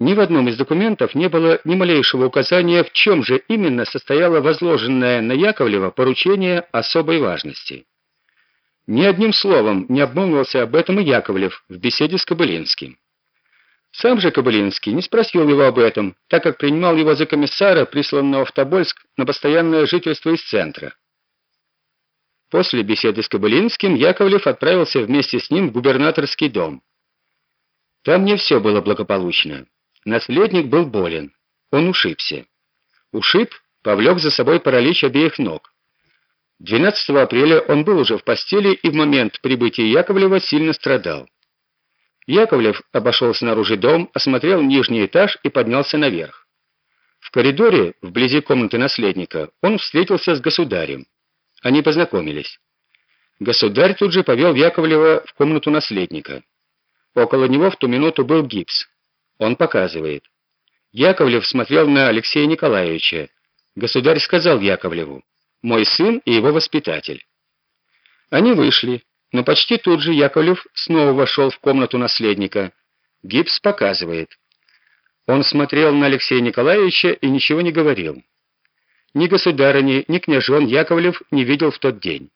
Ни в одном из документов не было ни малейшего указания, в чем же именно состояло возложенное на Яковлева поручение особой важности. Ни одним словом не обмолвился об этом и Яковлев в беседе с Кобылинским. Сам же Кобылинский не спросил его об этом, так как принимал его за комиссара, присланного в Тобольск на постоянное жительство из центра. После беседы с Кобылинским Яковлев отправился вместе с ним в губернаторский дом. Там не все было благополучно. Наследник был болен. Он ушибся. Ушиб повлек за собой паралич обеих ног. 12 апреля он был уже в постели и в момент прибытия Яковлева сильно страдал. Яковлев обошел снаружи дом, осмотрел нижний этаж и поднялся наверх. В коридоре, вблизи комнаты наследника, он встретился с государем. Они познакомились. Государь тут же повел Яковлева в комнату наследника. Около него в ту минуту был гипс. Он показывает. Яковлев смотрел на Алексея Николаевича. Государь сказал Яковлеву: "Мой сын и его воспитатель". Они вышли, но почти тут же Яковлев снова вошел в комнату наследника. Гипс показывает. Он смотрел на Алексея Николаевича и ничего не говорил. Ни государыни, ни княжон Яковлев не видел в тот день.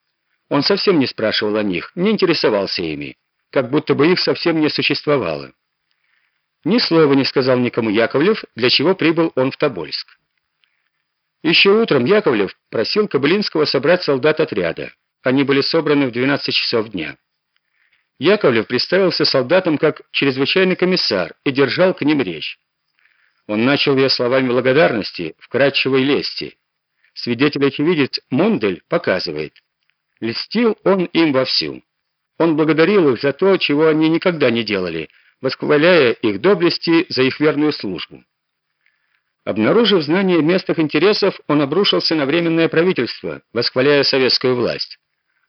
Он совсем не спрашивал о них, не интересовался ими, как будто бы их совсем не существовало. Ни слова не сказал никому Яковлев, для чего прибыл он в Тобольск. Еще утром Яковлев просил Кобылинского собрать солдат отряда. Они были собраны в 12 часов дня. Яковлев представился солдатам как чрезвычайный комиссар и держал к ним речь. Он начал ее словами благодарности, вкрадчивой лести. Свидетель очевидец Мондель показывает. Льстил он им вовсю. Он благодарил их за то, чего они никогда не делали – восхваляя их доблести за их верную службу. Обнаружив знание местных интересов, он обрушился на временное правительство, восхваляя советскую власть.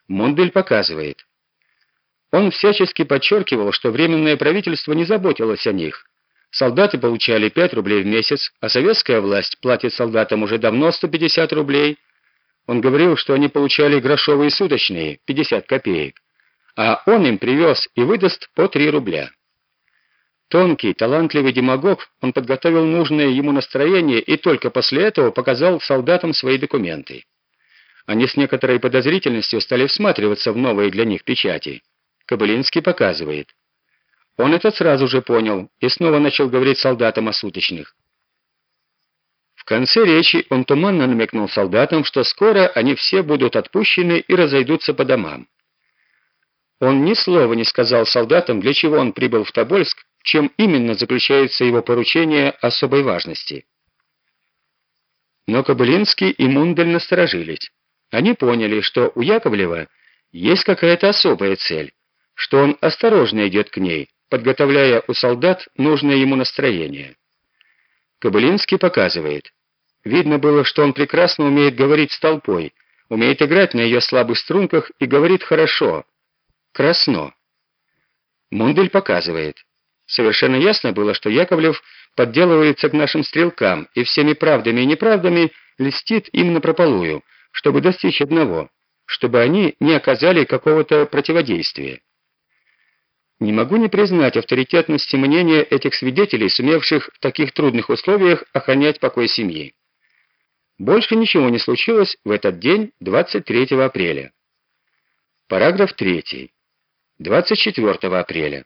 Мондель показывает. Он всячески подчеркивал, что временное правительство не заботилось о них. Солдаты получали 5 рублей в месяц, а советская власть платит солдатам уже давно 150 рублей. Он говорил, что они получали грошовые суточные, 50 копеек, а он им привез и выдаст по 3 рубля. Тонкий, талантливый демагог, он подготовил нужное ему настроение и только после этого показал солдатам свои документы. Они с некоторой подозрительностью стали всматриваться в новые для них печати. Кобылинский показывает. Он это сразу же понял и снова начал говорить солдатам о суточных. В конце речи он туманно намекнул солдатам, что скоро они все будут отпущены и разойдутся по домам. Он ни слова не сказал солдатам, для чего он прибыл в Тобольск, чем именно заключается его поручение особой важности. Но Кобылинский и Мундель насторожились. Они поняли, что у Яковлева есть какая-то особая цель, что он осторожно идет к ней, подготовляя у солдат нужное ему настроение. Кобылинский показывает. Видно было, что он прекрасно умеет говорить с толпой, умеет играть на ее слабых струнках и говорит хорошо, красно. Мундель показывает. Совершенно ясно было, что Яковлев подделывается к нашим стрелкам и всеми правдами и неправдами льстит им напропалую, чтобы достичь одного, чтобы они не оказали какого-то противодействия. Не могу не признать авторитетности мнения этих свидетелей, сумевших в таких трудных условиях охранять покой семьи. Больше ничего не случилось в этот день, 23 апреля. Параграф 3. 24 апреля.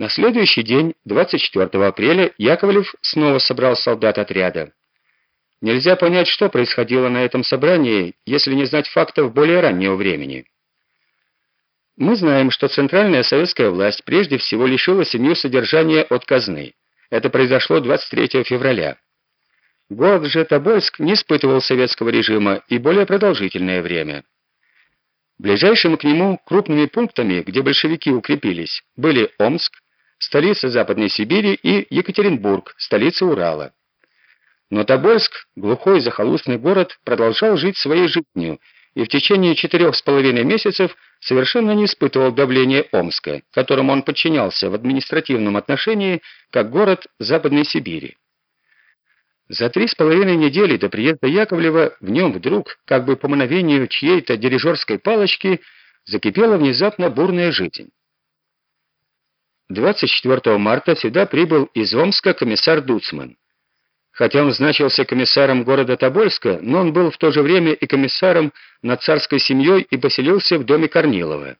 На следующий день, 24 апреля, Яковлев снова собрал солдат отряда. Нельзя понять, что происходило на этом собрании, если не знать фактов более раннего времени. Мы знаем, что центральная советская власть прежде всего лишила семью содержания от казны. Это произошло 23 февраля. Город же Тобольск не испытывал советского режима и более продолжительное время. Ближайшими к нему крупными пунктами, где большевики укрепились, были Омск, столица Западной Сибири, и Екатеринбург, столица Урала. Но Тобольск, глухой захолустный город, продолжал жить своей жизнью и в течение четырех с половиной месяцев совершенно не испытывал давления Омска, которому он подчинялся в административном отношении как город Западной Сибири. За три с половиной недели до приезда Яковлева в нем вдруг, как бы по мановению чьей-то дирижерской палочки, закипела внезапно бурная жизнь. 24 марта сюда прибыл из Омска комиссар Дуцман. Хотя он значился комиссаром города Тобольска, но он был в то же время и комиссаром над царской семьей и поселился в доме Корнилова.